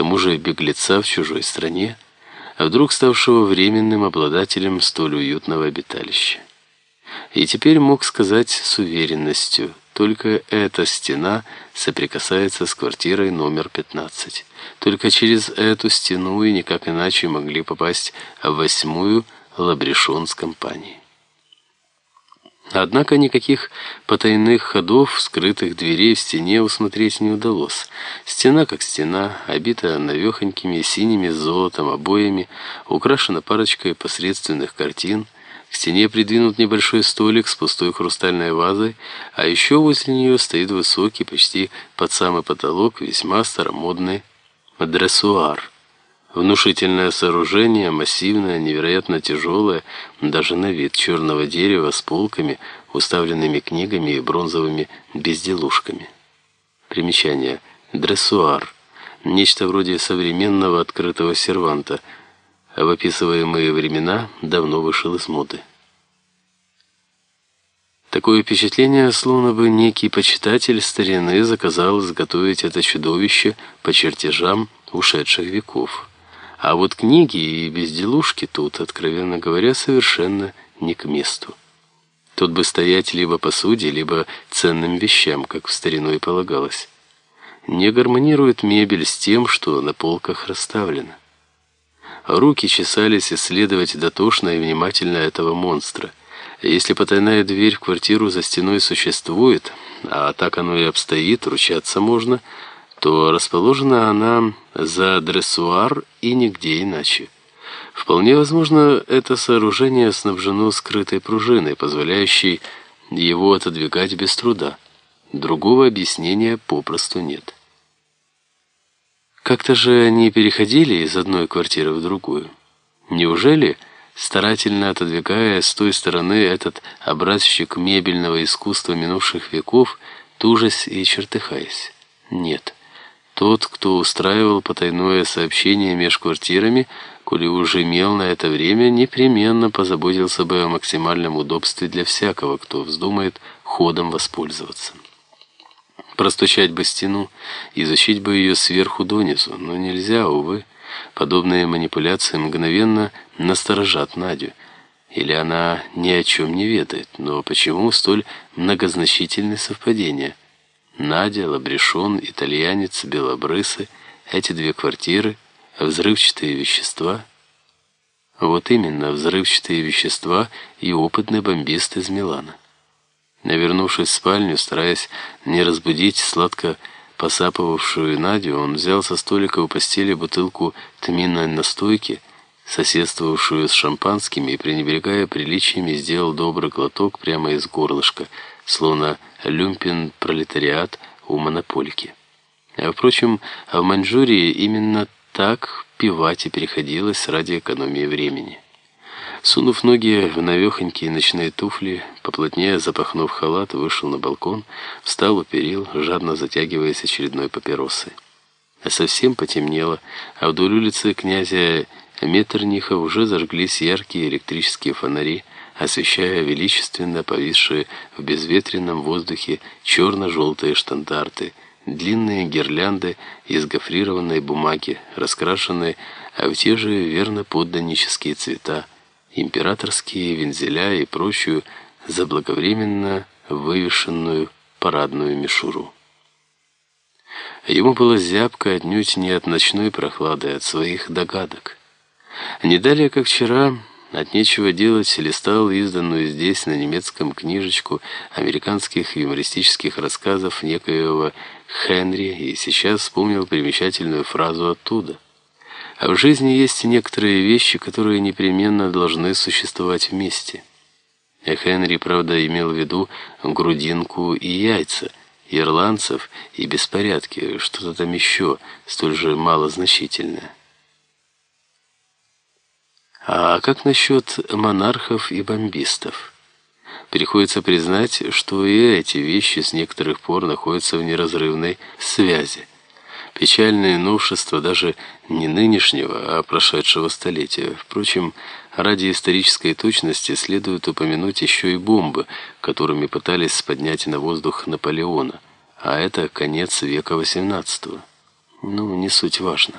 тому же беглеца в чужой стране, а вдруг ставшего временным обладателем столь уютного обиталища. И теперь мог сказать с уверенностью, только эта стена соприкасается с квартирой номер 15. Только через эту стену и никак иначе могли попасть в восьмую Лабрешон с компанией. Однако никаких потайных ходов, скрытых дверей в стене усмотреть не удалось. Стена как стена, обита навехонькими синими золотом обоями, украшена парочкой посредственных картин. К стене придвинут небольшой столик с пустой хрустальной вазой, а еще возле нее стоит высокий, почти под самый потолок, весьма старомодный дрессуар. Внушительное сооружение, массивное, невероятно тяжелое, даже на вид черного дерева с полками, уставленными книгами и бронзовыми безделушками. Примечание. Дрессуар. Нечто вроде современного открытого серванта, в описываемые времена давно вышел из моды. Такое впечатление, словно бы некий почитатель старины заказал изготовить это чудовище по чертежам ушедших веков. А вот книги и безделушки тут, откровенно говоря, совершенно не к месту. Тут бы стоять либо посуде, либо ценным вещам, как в старину и полагалось. Не гармонирует мебель с тем, что на полках расставлено. Руки чесались исследовать дотошно и внимательно этого монстра. Если потайная дверь в квартиру за стеной существует, а так оно и обстоит, ручаться можно – то расположена она за дрессуар и нигде иначе. Вполне возможно, это сооружение снабжено скрытой пружиной, позволяющей его отодвигать без труда. Другого объяснения попросту нет. Как-то же они переходили из одной квартиры в другую. Неужели, старательно отодвигая с той стороны этот образчик мебельного искусства минувших веков, тужась и чертыхаясь? Нет. Тот, кто устраивал потайное сообщение между квартирами, коли уже имел на это время, непременно позаботился бы о максимальном удобстве для всякого, кто вздумает ходом воспользоваться. Простучать бы стену, изучить бы ее сверху донизу, но нельзя, увы. Подобные манипуляции мгновенно насторожат Надю. Или она ни о чем не ведает, но почему столь многозначительные совпадения? Надя, Лабрешон, итальянец, Белобрысы, эти две квартиры, взрывчатые вещества. Вот именно, взрывчатые вещества и опытный бомбист из Милана. Навернувшись в спальню, стараясь не разбудить сладко посапывавшую Надю, он взял со столика у постели бутылку тминной настойки, соседствовавшую с шампанскими, и, пренебрегая приличиями, сделал добрый глоток прямо из горлышка, словно люмпен пролетариат у монопольки. А, впрочем, в Маньчжурии именно так пивать и переходилось ради экономии времени. Сунув ноги в навехонькие ночные туфли, поплотнее запахнув халат, вышел на балкон, встал у перил, жадно затягиваясь очередной папиросой. Совсем потемнело, а вдоль улицы князя Меттерниха уже зажглись яркие электрические фонари, освещая величественно повисшие в безветренном воздухе черно-желтые штандарты, длинные гирлянды из гофрированной бумаги, раскрашенные в те же верно подданнические цвета, императорские вензеля и прочую заблаговременно вывешенную парадную мишуру. Ему было зябко отнюдь не от ночной прохлады, а от своих догадок. Не далее, как вчера, от нечего делать листал изданную здесь на немецком книжечку американских юмористических рассказов некоего Хенри и сейчас вспомнил примечательную фразу оттуда. А в жизни есть некоторые вещи, которые непременно должны существовать вместе. А Хенри, правда, имел в виду грудинку и яйца, ирландцев и беспорядки, что-то там еще, столь же малозначительное. А как насчет монархов и бомбистов? Приходится признать, что и эти вещи с некоторых пор находятся в неразрывной связи. Печальные новшества даже не нынешнего, а прошедшего столетия. Впрочем, ради исторической точности следует упомянуть еще и бомбы, которыми пытались поднять на воздух Наполеона, а это конец века XVIII. Ну, не суть важно.